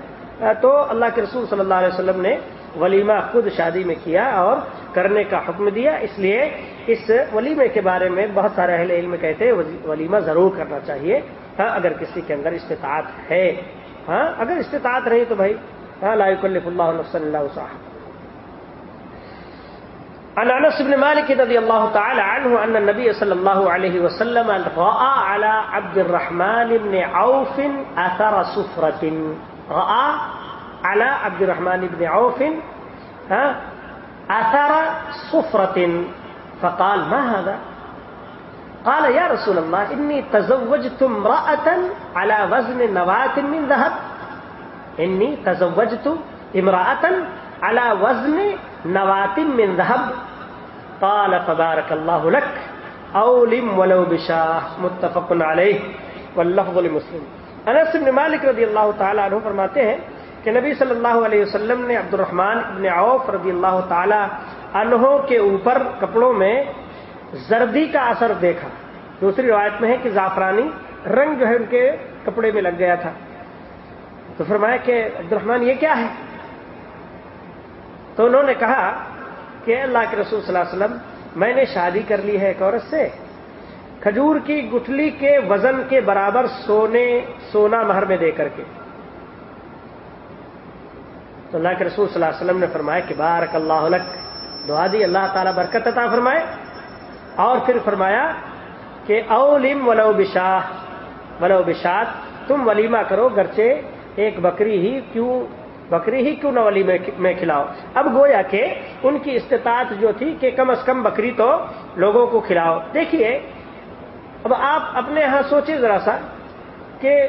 S1: تو اللہ کے رسول صلی اللہ علیہ وسلم نے ولیمہ خود شادی میں کیا اور کرنے کا حکم دیا۔ اس لیے اس ولیمے کے بارے میں بہت سارے اہل علم کہتے ہیں، ولیمہ ضرور کرنا چاہیے۔ ہاں اگر کسی کے اندر استطاعت ہے۔ ہاں اگر استطاعت رہی تو بھائی ہاں لا يكلف الله نفسا الا وسعها عن انس بن مالك رضي الله تعالى عنه ان النبي صلى الله عليه وسلم راى على عبد الرحمن بن عوف اثر سفرة راى على عبد الرحمن بن عوف، ها، اثر سفرة فقال، ما هذا؟ قال، يا رسول الله، إني تزوجت امرأة على وزن نواة من ذهب. إني تزوجت امرأة على وزن نواة من ذهب. قال فبارك الله لك. أولم ولو بشاه متفق عليه. واللفظ لمسلم. انس بن مالک رضی اللہ تعالی عنہ فرماتے ہیں کہ نبی صلی اللہ علیہ وسلم نے عبد الرحمن ابن عوف رضی اللہ تعالی عنہ کے اوپر کپڑوں میں زردی کا اثر دیکھا. دوسری روایت میں ہے کہ زعفرانی رنگ جو ہے ان کے کپڑے میں لگ گیا تھا. تو فرمایا کہ عبد الرحمان یہ کیا ہے؟ تو انہوں نے کہا کہ اللہ کے رسول صلی اللہ علیہ وسلم، میں نے شادی کر لی ہے ایک عورت سے۔ کھجور کی گٹھلی کے وزن کے برابر سونے، سونا مہر میں دے کر کے۔ تو اللہ کے رسول صلی اللہ علیہ وسلم نے فرمایا کہ بارک اللہ دعا دی، اللہ تعالیٰ برکت عطا فرمائے۔ اور پھر فرمایا کہ اولم ولو بشاہ، ولو بشاد تم ولیمہ کرو، گرچہ ایک بکری ہی کیوں بکری ہی کیوں نہ ولی میں کھلاؤ؟ اب گویا کہ ان کی استطاعت جو تھی کہ کم از کم بکری تو لوگوں کو کھلاؤ۔ دیکھیے، اب آپ اپنے یہاں سوچیں ذرا سا کہ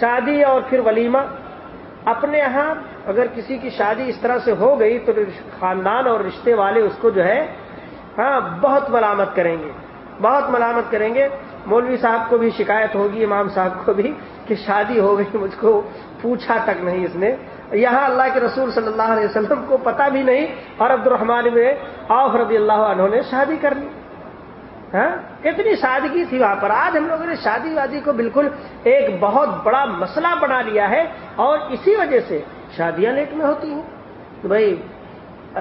S1: شادی اور پھر ولیمہ، اپنے یہاں اگر کسی کی شادی اس طرح سے ہو گئی تو خاندان اور رشتے والے اس کو جو ہے ہاں بہت ملامت کریں گے۔ بہت ملامت کریں گے۔ مولوی صاحب کو بھی شکایت ہوگی، امام صاحب کو بھی کہ شادی ہو گئی، مجھ کو پوچھا تک نہیں اس نے۔ یہاں اللہ کے رسول صلی اللہ علیہ وسلم کو پتا بھی نہیں اور عبد الرحمان میں آف رضی اللہ عنہ نے شادی کر لی۔ ہاں؟ کتنی سادگی تھی وہاں پر۔ آج ہم لوگوں نے شادی وادی کو بالکل ایک بہت بڑا مسئلہ بنا لیا ہے اور اسی وجہ سے شادیاں لیٹ میں ہوتی ہیں۔ تو بھائی،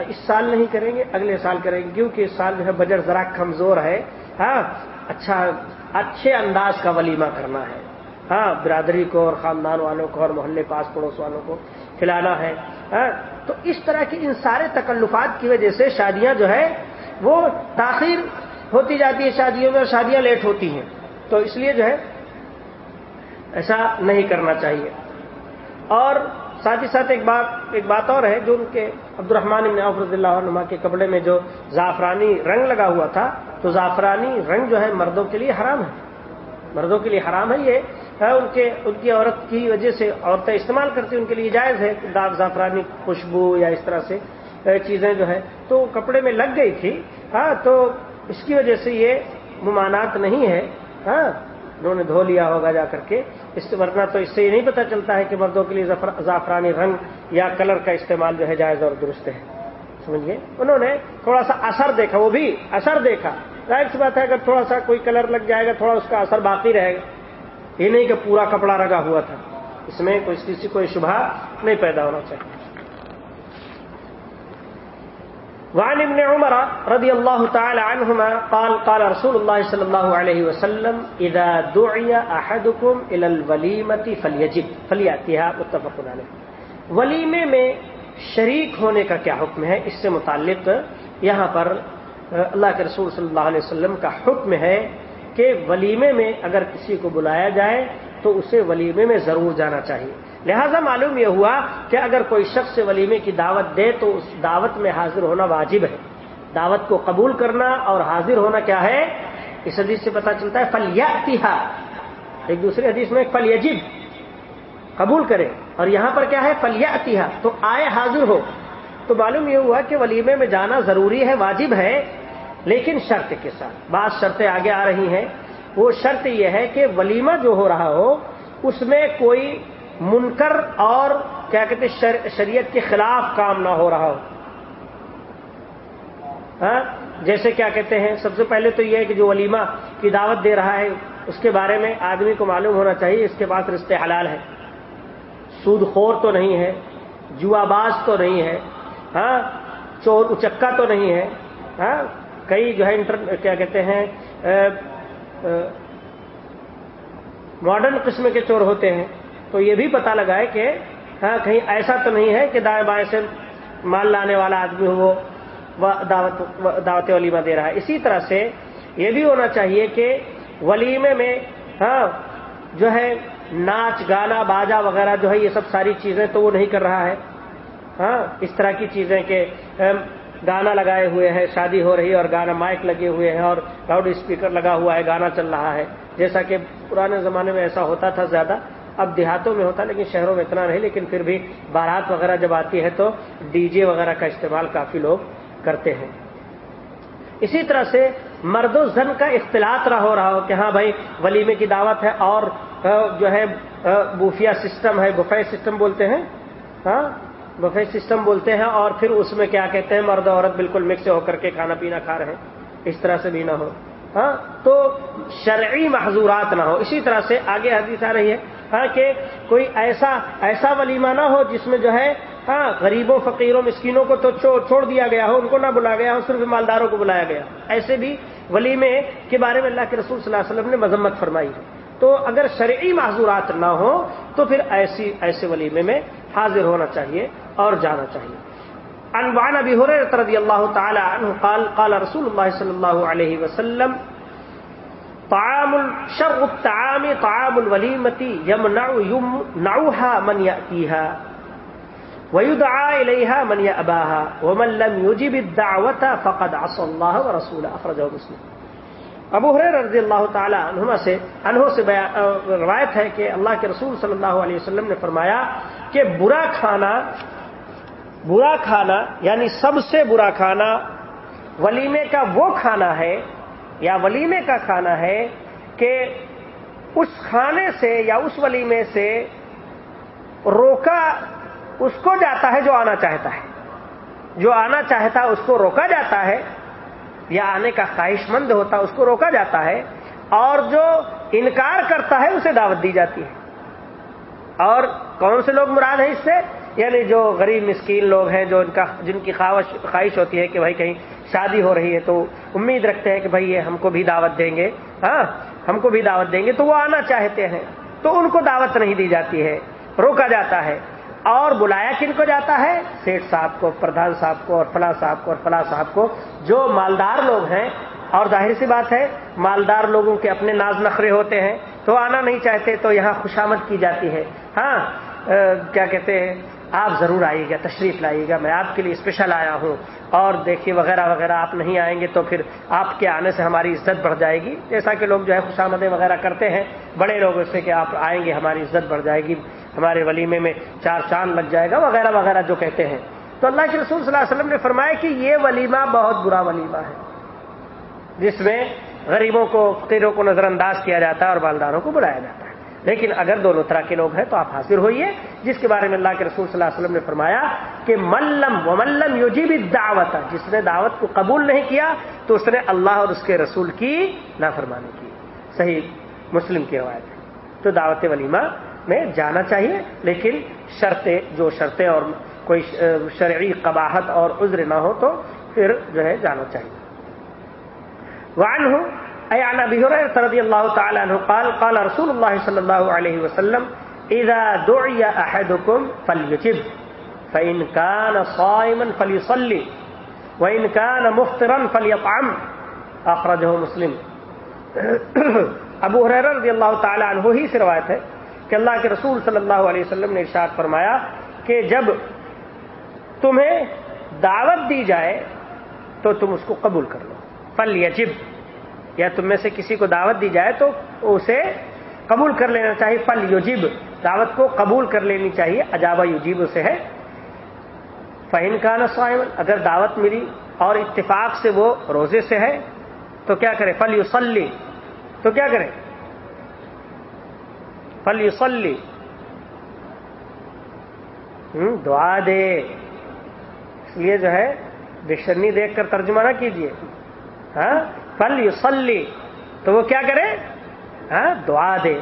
S1: اس سال نہیں کریں گے، اگلے سال کریں گے، کیونکہ اس سال جو ہے بجٹ ذرا کمزور ہے۔ ہاں؟ اچھا اچھے انداز کا ولیمہ کرنا ہے۔ ہاں برادری کو اور خاندان والوں کو اور محلے پاس پڑوس والوں کو کھلانا ہے ہاں تو اس طرح کے ان سارے تکلفات کی وجہ سے شادیاں جو ہے، وہ تاخیر ہوتی جاتی ہے شادیوں میں اور شادیاں لیٹ ہوتی ہیں۔ تو اس لیے جو ہے، ایسا نہیں کرنا چاہیے۔ اور ساتھ ہی ساتھ ایک بات ایک بات اور ہے جو ان کے عبد الرحمان ابن عوف رضی اللہ عنہ کے کپڑے میں جو زعفرانی رنگ لگا ہوا تھا، تو زعفرانی رنگ جو ہے مردوں کے لیے حرام ہے۔ مردوں کے لیے حرام ہے یہ۔ ان کے ان کی عورت کی وجہ سے عورتیں استعمال کرتی ان کے لیے جائز ہے، داغ زعفرانی خوشبو یا اس طرح سے چیزیں جو ہے تو کپڑے میں لگ گئی تھی۔ ہاں تو اس کی وجہ سے یہ ممانات نہیں ہے۔ ہاں انہوں نے دھو لیا ہوگا جا کر کے۔ اس سے ورنہ تو اس سے یہ نہیں پتا چلتا ہے کہ مردوں کے لیے زعفرانی رنگ یا کلر کا استعمال جو ہے جائز اور درست ہے۔ سمجھیے؟ انہوں نے تھوڑا سا اثر دیکھا، وہ بھی اثر دیکھا۔ ظاہر سی بات ہے، اگر تھوڑا سا کوئی کلر لگ جائے گا، تھوڑا اس کا اثر باقی رہے گا۔ یہ نہیں کہ پورا کپڑا رگا ہوا تھا۔ اس میں کوئی کسی کوئی شبہ نہیں پیدا ہونا چاہیے۔ وعن ابن عمر رضي الله تعالى عنهما قال قال رسول الله صلى الله عليه وسلم، اذا دعي احدكم الى الوليمه فليجب فلياتيها متفق عليه ولیمے میں شریک ہونے کا کیا حکم ہے؟ اس سے متعلق یہاں پر اللہ کے رسول صلی اللہ علیہ وسلم کا حکم ہے کہ ولیمے میں اگر کسی کو بلایا جائے تو اسے ولیمے میں ضرور جانا چاہیے۔ لہذا معلوم یہ ہوا کہ اگر کوئی شخص ولیمے کی دعوت دے تو اس دعوت میں حاضر ہونا واجب ہے۔ دعوت کو قبول کرنا اور حاضر ہونا کیا ہے؟ اس حدیث سے پتا چلتا ہے فل ایک دوسرے حدیث میں فلیجب قبول کرے۔ اور یہاں پر کیا ہے؟ فل تو آئے حاضر ہو۔ تو معلوم یہ ہوا کہ ولیمے میں جانا ضروری ہے، واجب ہے۔ لیکن شرط کے ساتھ، بعض شرطیں آگے آ رہی ہیں۔ وہ شرط یہ ہے کہ ولیمہ جو ہو رہا ہو، اس میں کوئی منکر اور کیا کہتے شریعت کے خلاف کام نہ ہو رہا ہو۔ ہاں؟ جیسے کیا کہتے ہیں، سب سے پہلے تو یہ ہے کہ جو ولیمہ کی دعوت دے رہا ہے، اس کے بارے میں آدمی کو معلوم ہونا چاہیے، اس کے پاس رشتے حلال ہے سود خور تو نہیں ہے، جوا باز تو نہیں ہے ہاں؟ چور اچکا تو نہیں ہے ہاں؟ کئی جو ہے انٹر کیا کہتے ہیں ماڈرن قسم کے چور ہوتے ہیں۔ تو یہ بھی پتا لگا ہے کہ ہاں کہیں ایسا تو نہیں ہے کہ دائیں بائیں سے مال لانے والا آدمی ہو، وہ دعوت دعوت ولیمہ دے رہا ہے۔ اسی طرح سے یہ بھی ہونا چاہیے کہ ولیمے میں ہاں جو ہے ناچ، گانا، باجا وغیرہ جو ہے یہ سب ساری چیزیں تو وہ نہیں کر رہا ہے۔ ہاں اس طرح کی چیزیں کہ گانا لگائے ہوئے ہیں، شادی ہو رہی ہے اور گانا مائک لگے ہوئے ہیں اور لاؤڈ اسپیکر لگا ہوا ہے، گانا چل رہا ہے۔ جیسا کہ پرانے زمانے میں ایسا ہوتا تھا زیادہ، اب دیہاتوں میں ہوتا لیکن شہروں میں اتنا نہیں، لیکن پھر بھی بارات وغیرہ جب آتی ہے تو ڈی جے وغیرہ کا استعمال کافی لوگ کرتے ہیں۔ اسی طرح سے مرد و زن کا اختلاط رہا ہو رہا ہو کہ ہاں بھائی ولیمے کی دعوت ہے اور جو ہے بوفیا سسٹم ہے بفے سسٹم بولتے ہیں۔ ہاں؟ بفے سسٹم بولتے ہیں اور پھر اس میں کیا کہتے ہیں، مرد عورت بالکل مکس ہو کر کے کھانا پینا کھا رہے ہیں۔ اس طرح سے بھی نہ ہو۔ ہاں تو شرعی محضورات نہ ہو۔ اسی طرح سے آگے حدیث آ رہی ہے ہاں کہ کوئی ایسا ایسا ولیمہ نہ ہو جس میں جو ہے ہاں غریبوں، فقیروں، مسکینوں کو تو چھوڑ دیا گیا ہو، ان کو نہ بلایا گیا ہو، صرف مالداروں کو بلایا گیا ایسے بھی ولیمے کے بارے میں اللہ کے رسول صلی اللہ علیہ وسلم نے مذمت فرمائی۔ ہے تو اگر شرعی معذورات نہ ہو تو پھر ایسی ایسے ولیمے میں حاضر ہونا چاہیے اور جانا چاہیے۔ انوان ابی ہو رضی اللہ تعالی عنہ قال قال رسول اللہ صلی اللہ علیہ وسلم، طعام شر الطعام طعام الولیمتی یمنع یمنعها من یأتیها یاتیها وَيُدْعَا من يَأْبَاهَا وَمَن لَّمْ يُجِبِ الدَّعْوَةَ فَقَدْ عَصَى اللَّهَ وَرَسُولَهُ أخرجه مسلم۔ ابو حریر رضی اللہ تعالی عنہما سے انہوں سے روایت ہے کہ اللہ کے رسول صلی اللہ علیہ وسلم نے فرمایا کہ برا کھانا برا کھانا یعنی سب سے برا کھانا ولیمے کا وہ کھانا ہے یا ولیمے کا کھانا ہے کہ اس کھانے سے یا اس ولیمے سے روکا اس کو جاتا ہے جو آنا چاہتا ہے۔ جو آنا چاہتا ہے اس کو روکا جاتا ہے یا آنے کا خواہش مند ہوتا اس کو روکا جاتا ہے اور جو انکار کرتا ہے، اسے دعوت دی جاتی ہے۔ اور کون سے لوگ مراد ہیں اس سے؟ یعنی جو غریب مسکین لوگ ہیں، جو ان کا، جن کی خواہش خواہش ہوتی ہے کہ بھائی کہیں شادی ہو رہی ہے، تو امید رکھتے ہیں کہ بھائی یہ ہم کو بھی دعوت دیں گے۔ ہاں ہم کو بھی دعوت دیں گے۔ تو وہ آنا چاہتے ہیں۔ تو ان کو دعوت نہیں دی جاتی ہے، روکا جاتا ہے۔ اور بلایا کن کو جاتا ہے؟ سیٹ صاحب کو، پردھان صاحب کو اور فلاں صاحب کو اور فلاں صاحب کو۔ جو مالدار لوگ ہیں، اور ظاہر سی بات ہے، مالدار لوگوں کے اپنے ناز نخرے ہوتے ہیں، تو آنا نہیں چاہتے، تو یہاں خوشامد کی جاتی ہے۔ ہاں کیا کہتے ہیں؟ آپ ضرور آئیے گا، تشریف لائیے گا، میں آپ کے لیے اسپیشل آیا ہوں۔ اور دیکھیے وغیرہ وغیرہ، آپ نہیں آئیں گے تو پھر آپ کے آنے سے ہماری عزت بڑھ جائے گی۔ جیسا کہ لوگ جو ہے خوشامدیں وغیرہ کرتے ہیں، بڑے لوگوں سے کہ آپ آئیں گے، ہماری عزت بڑھ جائے گی۔ ہمارے ولیمے میں چار چاند لگ جائے گا، وغیرہ وغیرہ جو کہتے ہیں۔ تو اللہ کے رسول صلی اللہ علیہ وسلم نے فرمایا کہ یہ ولیمہ بہت برا ولیمہ ہے، جس میں غریبوں کو، فقیروں کو نظر انداز کیا جاتا ہے اور بالداروں کو بلایا جاتا ہے۔ لیکن اگر دونوں طرح کے لوگ ہیں تو آپ حاضر ہوئیے۔ جس کے بارے میں اللہ کے رسول صلی اللہ علیہ وسلم نے فرمایا کہ ملم و ملم یوجی بھی دعوت جس نے دعوت کو قبول نہیں کیا تو اس نے اللہ اور اس کے رسول کی نافرمانی کی۔ صحیح مسلم کی روایت ہے۔ تو دعوت ولیمہ میں جانا چاہیے، لیکن شرطیں، جو شرطیں اور کوئی شرعی قباحت اور عذر نہ ہو تو پھر جو ہے جانا چاہیے۔ وعن ہوں اے عن ابی حریرہ رضی اللہ تعالی عنہ قال قال رسول اللہ صلی اللہ علیہ وسلم، اذا دعی احدکم فلیجب فإن كان صائما فليصلي وإن كان مفطرا فليطعم اخرجه مسلم۔ ابو حریرہ رضی اللہ تعالی عنہ ہی سے روایت ہے کہ اللہ کے رسول صلی اللہ علیہ وسلم نے ارشاد فرمایا کہ جب تمہیں دعوت دی جائے تو تم اس کو قبول کر لو۔ فل یجب یا تم میں سے کسی کو دعوت دی جائے تو اسے قبول کر لینا چاہیے، فل یوجب دعوت کو قبول کر لینی چاہیے اجابا یوجیب اسے ہے۔ فہن کا نسائم اگر دعوت ملی اور اتفاق سے وہ روزے سے ہے، تو کیا کرے؟ فل یوسلی تو کیا کرے؟ فل یوسلی دعا دے۔ اس لیے جو ہے ڈکشنری دیکھ کر ترجمہ نہ کیجیے ہاں؟ فل یوسلی تو وہ کیا کرے؟ ہاں دعا دے۔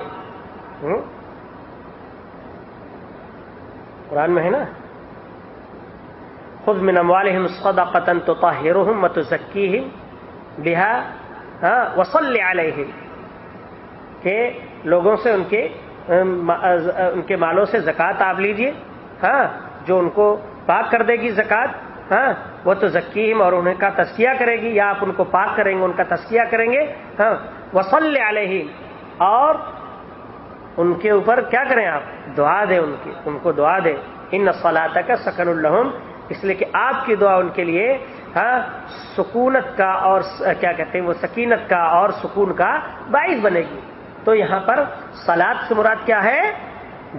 S1: قرآن میں ہے نا؟ خود من اموالہم صدقتا تطہرہم وتزکیہم بہا ہاں وصلی علیہم کہ لوگوں سے ان کے ان کے مالوں سے زکوٰۃ آپ لیجیے۔ ہاں جو ان کو پاک کر دے گی زکوٰۃ۔ ہاں وہ تو ذکیم اور انہیں کا تسکیہ کرے گی، یا آپ ان کو پاک کریں گے، ان کا تسکیہ کریں گے۔ ہاں وسل علیہ اور ان کے اوپر کیا کریں آپ؟ دعا دیں ان کی، ان کو دعا دیں۔ ان نسلاتا کا سکن الحم اس لیے کہ آپ کی دعا ان کے لیے ہاں سکونت کا اور کیا کہتے ہیں وہ، سکینت کا اور سکون کا باعث بنے گی۔ تو یہاں پر سلاد سے مراد کیا ہے؟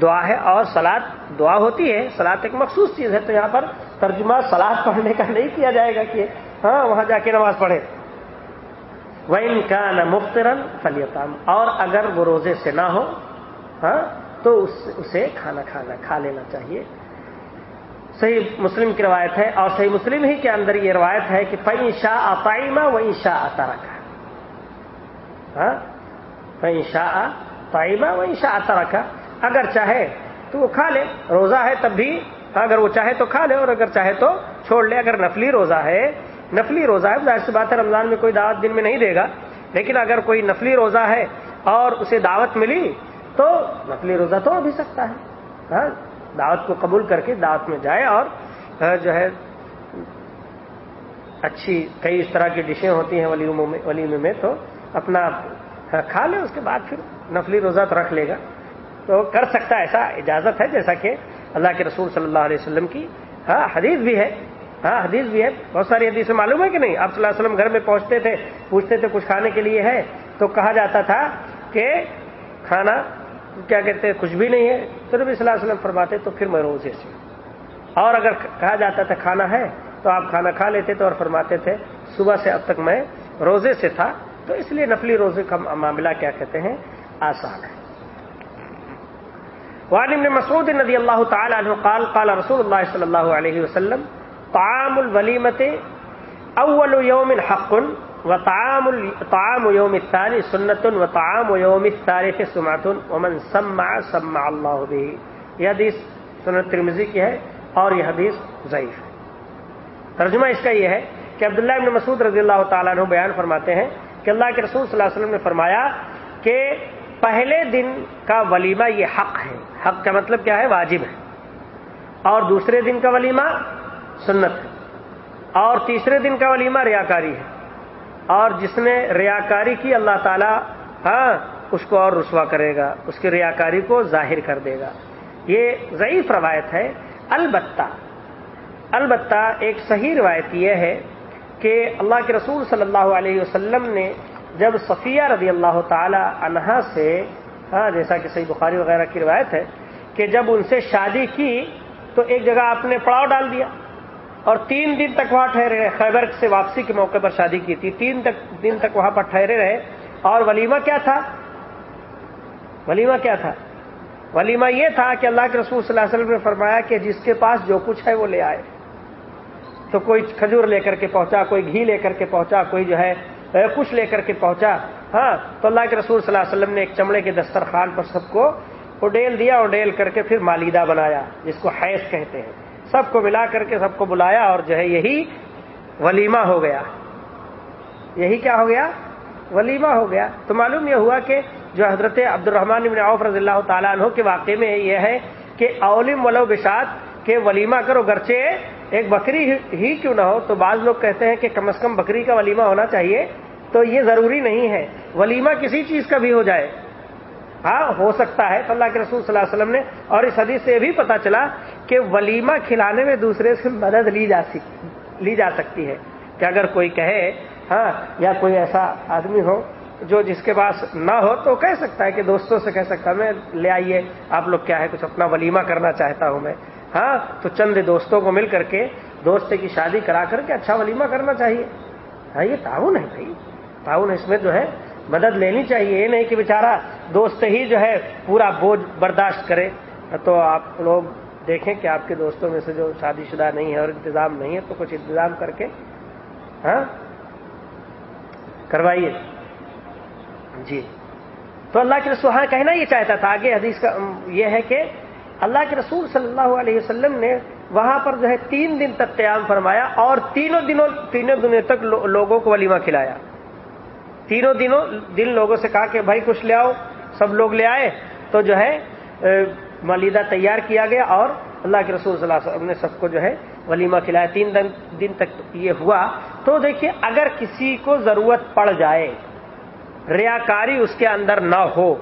S1: دعا ہے اور سلاد دعا ہوتی ہے سلاد ایک مخصوص چیز ہے، تو یہاں پر ترجمہ سلاد پڑھنے کا نہیں کیا جائے گا کہ ہاں وہاں جا کے نماز پڑھے وہ ان کا نہ مخترن فلیطام اور اگر وہ روزے سے نہ ہو ہاں تو اسے کھانا کھانا، کھا لینا چاہیے۔ صحیح مسلم کی روایت ہے اور صحیح مسلم ہی کے اندر یہ روایت ہے کہ فعین شاہ آئمہ وہ شاہ آتا رکھا ہاں فعین شاہ طائمہ وہ شاہ آتا رکھا اگر چاہے تو وہ کھا لے، روزہ ہے تب بھی اگر وہ چاہے تو کھا لے اور اگر چاہے تو چھوڑ لے۔ اگر نفلی روزہ ہے، نفلی روزہ ہے، ظاہر سی بات ہے رمضان میں کوئی دعوت دن میں نہیں دے گا، لیکن اگر کوئی نفلی روزہ ہے اور اسے دعوت ملی تو نفلی روزہ تو بھی سکتا ہے۔ ہاں دعوت کو قبول کر کے دعوت میں جائے اور ہاں، جو ہے، اچھی کئی اس طرح کی ڈشیں ہوتی ہیں ولیمے میں تو اپنا ہاں، کھا لے، اس کے بعد پھر نفلی روزہ تو رکھ لے گا۔ تو کر سکتا ہے، ایسا اجازت ہے، جیسا کہ اللہ کے رسول صلی اللہ علیہ وسلم کی ہاں حدیث بھی ہے ہاں حدیث بھی ہے۔ بہت ساری حدیث معلوم ہے کہ نہیں؟ آپ صلی اللہ علیہ وسلم گھر میں پہنچتے تھے، پوچھتے تھے کچھ کھانے کے لیے ہے، تو کہا جاتا تھا کہ کھانا کیا کہتے ہیں، کچھ بھی نہیں ہے۔ تو نبی صلی اللہ علیہ وسلم فرماتے، تو پھر میں روزے سے اور اگر کہا جاتا تھا کھانا ہے، تو آپ کھانا کھا لیتے تھے اور فرماتے تھے، صبح سے اب تک میں روزے سے تھا، تو اس لیے نفلی روزے کا معاملہ کیا کہتے ہیں؟ آسان ہے۔ وعن ابن مسعود رضی اللہ تعالی عنہ قال قال رسول اللہ صلی اللہ علیہ وسلم، طعام الولیمت اول یوم حق و طعام طعام یوم الثانی سنت و طعام یوم الثالث سمعت ومن سمع سمع اللہ به۔ یہ حدیث سنت ترمذی کی ہے اور یہ حدیث ضعیف ہے۔ ترجمہ اس کا یہ ہے کہ عبداللہ ابن مسعود رضی اللہ تعالیٰ عنہ بیان فرماتے ہیں کہ اللہ کے رسول صلی اللہ علیہ وسلم نے فرمایا کہ پہلے دن کا ولیمہ یہ حق ہے۔ حق کا مطلب کیا ہے؟ واجب ہے۔ اور دوسرے دن کا ولیمہ سنت ہے۔ اور تیسرے دن کا ولیمہ ریاکاری ہے۔ اور جس نے ریاکاری کی، اللہ تعالی ہاں اس کو اور رسوا کرے گا۔ اس کی ریاکاری کو ظاہر کر دے گا۔ یہ ضعیف روایت ہے۔ البتہ البتہ ایک صحیح روایت یہ ہے کہ اللہ کے رسول صلی اللہ علیہ وسلم نے جب صفیہ رضی اللہ تعالی عنہا سے ہاں جیسا کہ صحیح بخاری وغیرہ کی روایت ہے کہ جب ان سے شادی کی تو ایک جگہ آپ نے پڑاؤ ڈال دیا اور تین دن تک وہاں ٹھہرے رہے، خیبر سے واپسی کے موقع پر شادی کی تھی۔ تین تک دن تک وہاں پر ٹھہرے رہے۔ اور ولیمہ کیا تھا؟ ولیمہ کیا تھا؟ ولیمہ یہ تھا کہ اللہ کے رسول صلی اللہ علیہ وسلم نے فرمایا کہ جس کے پاس جو کچھ ہے وہ لے آئے۔ تو کوئی کھجور لے کر کے پہنچا، کوئی گھی لے کر کے پہنچا، کوئی جو ہے، کچھ لے کر کے پہنچا۔ ہاں تو اللہ کے رسول صلی اللہ علیہ وسلم نے ایک چمڑے کے دسترخوان پر سب کو اڈیل دیا، اڈیل کر کے پھر مالیدہ بنایا، جس کو حیض کہتے ہیں۔ سب کو ملا کر کے، سب کو بلایا اور جو ہے یہی ولیمہ ہو گیا۔ یہی کیا ہو گیا؟ ولیمہ ہو گیا۔ تو معلوم یہ ہوا کہ جو حضرت عبد الرحمان ابن عوف رضی اللہ تعالیٰ عنہ کے واقعے میں یہ ہے کہ اولم ولو بشاد کہ ولیمہ کرو گرچے ایک بکری ہی کیوں نہ ہو، تو بعض لوگ کہتے ہیں کہ کم از کم بکری کا ولیمہ ہونا چاہیے۔ تو یہ ضروری نہیں ہے۔ ولیمہ کسی چیز کا بھی ہو جائے۔ ہاں ہو سکتا ہے۔ تو اللہ کے رسول صلی اللہ علیہ وسلم نے اور اس حدیث سے یہ بھی پتا چلا کہ ولیمہ کھلانے میں دوسرے سے مدد لی جا لی جا سکتی ہے۔ کہ اگر کوئی کہے ہاں یا کوئی ایسا آدمی ہو جو جس کے پاس نہ ہو، تو کہہ سکتا ہے کہ دوستوں سے کہہ سکتا ہے، میں لے آئیے، آپ لوگ کیا ہے، کچھ اپنا ولیمہ کرنا چاہتا ہوں میں ہاں تو چند دوستوں کو مل کر کے، دوست کی شادی کرا کر کے اچھا ولیمہ کرنا چاہیے۔ ہاں یہ تعاون ہے بھائی۔ تعاون اس میں جو ہے مدد لینی چاہیے۔ یہ نہیں کہ بیچارہ دوست ہی جو ہے پورا بوجھ برداشت کرے۔ تو آپ لوگ دیکھیں کہ آپ کے دوستوں میں سے جو شادی شدہ نہیں ہے اور انتظام نہیں ہے تو کچھ انتظام کر کے ہاں؟ کروائیے۔ جی۔ تو اللہ کے رسول ہاں کہنا یہ چاہتا تھا۔ آگے حدیث کا یہ ہے کہ اللہ کے رسول صلی اللہ علیہ وسلم نے وہاں پر جو ہے تین دن تک قیام فرمایا اور تینوں دنوں تینوں دنوں تک لوگوں کو ولیمہ کھلایا۔ تینوں دنوں دن لوگوں سے کہا کہ بھائی کچھ لے آؤ، سب لوگ لے آئے۔ تو جو ہے ملیدہ تیار کیا گیا اور اللہ کے رسول صلی اللہ علیہ وسلم نے سب کو جو ہے ولیمہ کھلایا۔ تین دن تک یہ ہوا۔ تو دیکھیے، اگر کسی کو ضرورت پڑ جائے، ریاکاری اس کے اندر نہ ہو،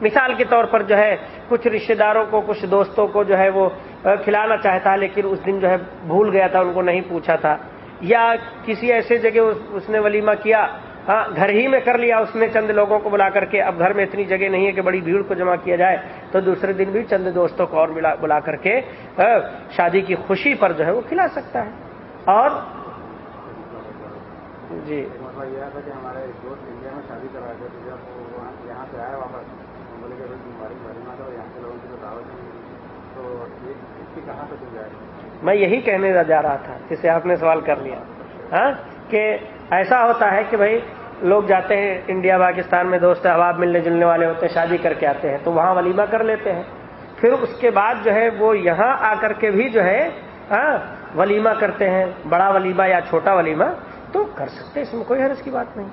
S1: مثال کے طور پر جو ہے، کچھ رشتے داروں کو، کچھ دوستوں کو جو ہے وہ کھلانا چاہتا لیکن اس دن جو ہے بھول گیا تھا، ان کو نہیں پوچھا تھا۔ یا کسی ایسے جگہ اس نے ولیمہ کیا ہاں گھر ہی میں کر لیا اس نے، چند لوگوں کو بلا کر کے۔ اب گھر میں اتنی جگہ نہیں ہے کہ بڑی بھیڑ کو جمع کیا جائے۔ تو دوسرے دن بھی چند دوستوں کو اور بلا کر کے شادی کی خوشی پر جو ہے وہ کھلا سکتا ہے۔ اور جی۔ ہمارے دوست انڈیا میں شادی کرا یہاں سے واپس میں یہی کہنے جا رہا تھا، جسے آپ نے سوال کر لیا۔ ہاں کہ ایسا ہوتا ہے کہ بھائی لوگ جاتے ہیں، انڈیا، پاکستان میں دوست احباب ملنے جلنے والے ہوتے ہیں، شادی کر کے آتے ہیں، تو وہاں ولیمہ کر لیتے ہیں۔ پھر اس کے بعد جو ہے وہ یہاں آ کر کے بھی جو ہے ہاں ولیمہ کرتے ہیں، بڑا ولیمہ یا چھوٹا ولیمہ، تو کر سکتے اس میں کوئی حرض کی بات نہیں۔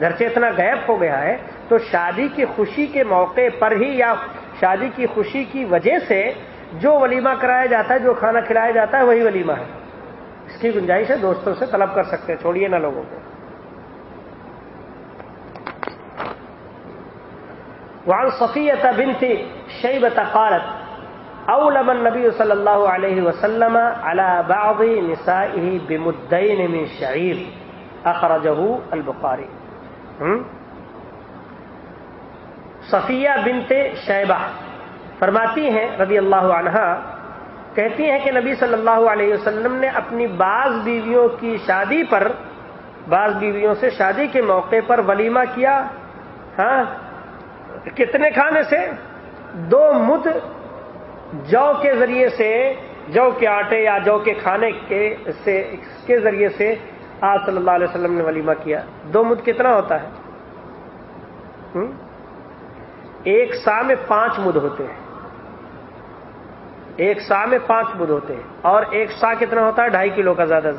S1: گھر سے اتنا غیب ہو گیا ہے، تو شادی کی خوشی کے موقع پر ہی یا شادی کی خوشی کی وجہ سے جو ولیمہ کرایا جاتا ہے، جو کھانا کھلایا جاتا ہے، وہی ولیمہ ہے۔ اس کی گنجائش ہے دوستوں سے طلب کر سکتے ہیں، چھوڑیے نا لوگوں کو۔ وعن صفیہ بنت شیبت قالت اولم النبی صلی اللہ علیہ وسلم على بعض نسائه بمدین من شعیر اخرجہ البخاری۔ صفیہ بنت شیبہ فرماتی ہیں، رضی اللہ عنہا کہتی ہیں کہ نبی صلی اللہ علیہ وسلم نے اپنی بعض بیویوں کی شادی پر، بعض بیویوں سے شادی کے موقع پر ولیمہ کیا ہاں کتنے کھانے سے؟ دو مد جو کے ذریعے سے، جو کے آٹے یا جو کے کھانے کے سے، کے ذریعے سے آپ صلی اللہ علیہ وسلم نے ولیمہ کیا۔ دو مد کتنا ہوتا ہے؟ ایک سا میں پانچ مد ہوتے ہیں۔ ایک سا میں پانچ مد ہوتے ہیں اور ایک سا کتنا ہوتا ہے؟ ڈھائی کلو کا زیادہ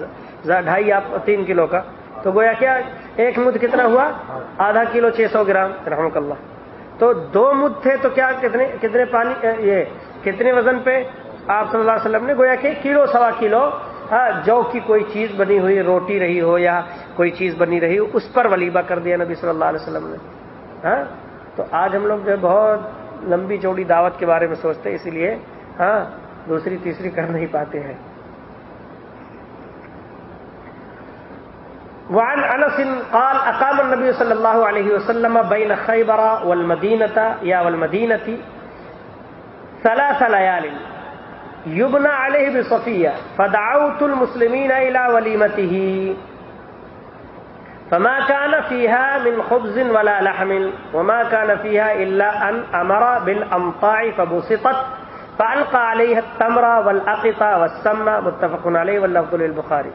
S1: ڈھائی یا تین کلو کا۔ تو گویا کیا ایک مد کتنا ہوا؟ آدھا کلو چھ سو گرام، رحمک اللہ۔ تو دو مد تھے تو کیا کتنے کتنے پانی یہ کتنے وزن پہ؟ آپ صلی اللہ علیہ وسلم نے گویا کہ کلو سوا کلو ہاں، جو کی کوئی چیز بنی ہوئی، روٹی رہی ہو یا کوئی چیز بنی رہی ہو، اس پر ولیبہ کر دیا نبی صلی اللہ علیہ وسلم نے۔ ہاں؟ تو آج ہم لوگ جو ہے بہت لمبی چوڑی دعوت کے بارے میں سوچتے ہیں، اسی لیے ہاں دوسری تیسری کر نہیں پاتے ہیں۔ وعن انس قال اقام النبي صلى الله عليه وسلم بين خيبر والمدينه يا والمدينه ثلاث ليال يبنى عليه بصفيه فدعوت المسلمين الى وليمته، فما كان فيها من خبز ولا لحم، وما كان فيها الا ان امر بالامطاع فبسطت فالقى عليها التمر والاقطا والسمن متفق عليه، واللفظ للبخاري.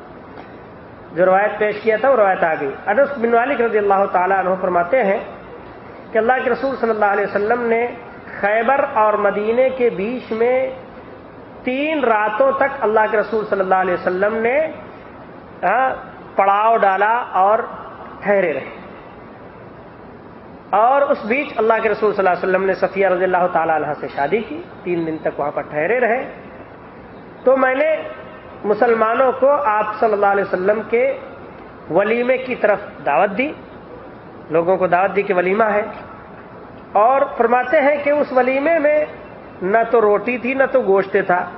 S1: جو روایت پیش کیا تھا، وہ روایت آ گئی۔ انس بن مالک رضی اللہ تعالیٰ عنہ فرماتے ہیں کہ اللہ کے رسول صلی اللہ علیہ وسلم نے خیبر اور مدینے کے بیچ میں تین راتوں تک اللہ کے رسول صلی اللہ علیہ وسلم نے ہاں، پڑاؤ ڈالا اور ٹھہرے رہے۔ اور اس بیچ اللہ کے رسول صلی اللہ علیہ وسلم نے صفیہ رضی اللہ تعالی عنہ سے شادی کی۔ تین دن تک وہاں پر ٹھہرے رہے۔ تو میں نے مسلمانوں کو آپ صلی اللہ علیہ وسلم کے ولیمے کی طرف دعوت دی۔ لوگوں کو دعوت دی کہ ولیمہ ہے۔ اور فرماتے ہیں کہ اس ولیمے میں نہ تو روٹی تھی، نہ تو گوشت تھا۔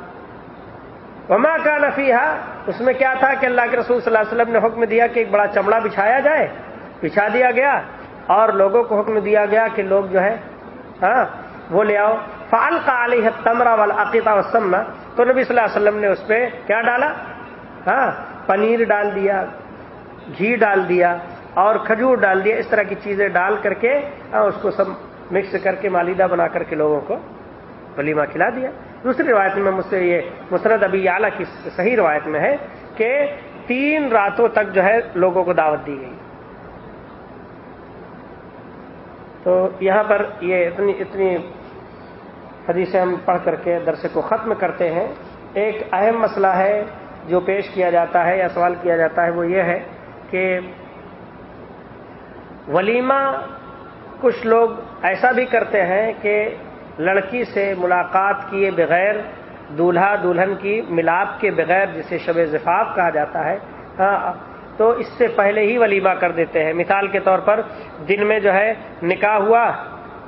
S1: وما کا نفیہ اس میں کیا تھا کہ اللہ کے رسول صلی اللہ علیہ وسلم نے حکم دیا کہ ایک بڑا چمڑا بچھایا جائے، بچھا دیا گیا۔ اور لوگوں کو حکم دیا گیا کہ لوگ جو ہے ہاں وہ لے آؤ۔ فال کا علی تمرا والا عقیدہ وسلم تو نبی صلی اللہ علیہ وسلم نے اس پہ کیا ڈالا؟ ہاں پنیر ڈال دیا گھی ڈال دیا اور کھجور ڈال دیا اس طرح کی چیزیں ڈال کر کے ہاں، اس کو سب مکس کر کے مالیدہ بنا کر کے لوگوں کو ولیمہ کھلا دیا۔ دوسری روایت میں مجھ سے یہ مسرت ابی اعلیٰ کی صحیح روایت میں ہے کہ تین راتوں تک جو ہے لوگوں کو دعوت دی گئی۔ تو یہاں پر یہ اتنی اتنی حدیثیں ہم پڑھ کر کے درسے کو ختم کرتے ہیں۔ ایک اہم مسئلہ ہے جو پیش کیا جاتا ہے یا سوال کیا جاتا ہے وہ یہ ہے کہ ولیمہ کچھ لوگ ایسا بھی کرتے ہیں کہ لڑکی سے ملاقات کیے بغیر دولہا دلہن کی ملاپ کے بغیر جسے شب زفاف کہا جاتا ہے ہاں، تو اس سے پہلے ہی ولیمہ کر دیتے ہیں۔ مثال کے طور پر دن میں جو ہے نکاح ہوا،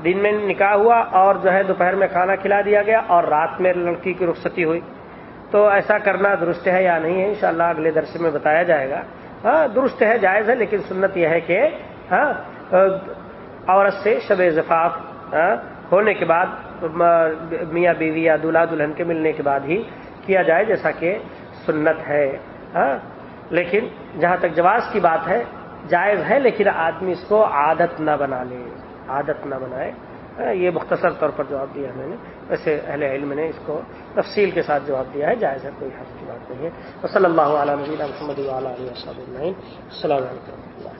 S1: دن میں نکاح ہوا اور جو ہے دوپہر میں کھانا کھلا دیا گیا اور رات میں لڑکی کی رخصتی ہوئی۔ تو ایسا کرنا درست ہے یا نہیں ہے انشاءاللہ اگلے درسے میں بتایا جائے گا۔ ہاں درست ہے، جائز ہے، لیکن سنت یہ ہے کہ ہاں عورت سے شب زفاف ہاں، ہونے کے بعد میاں بیوی یا دلہا دلہن کے ملنے کے بعد ہی کیا جائے جیسا کہ سنت ہے۔ ہاں لیکن جہاں تک جواز کی بات ہے، جائز ہے، لیکن آدمی اس کو عادت نہ بنا لے، عادت نہ بنائے۔ ہاں، یہ مختصر طور پر جواب دیا میں نے۔ ویسے اہل علم نے اس کو تفصیل کے ساتھ جواب دیا ہے، جائز ہے، کوئی حرف کی بات نہیں ہے۔ صلی اللہ علیہ محمد علیہ السلام علیکم۔ و اللہ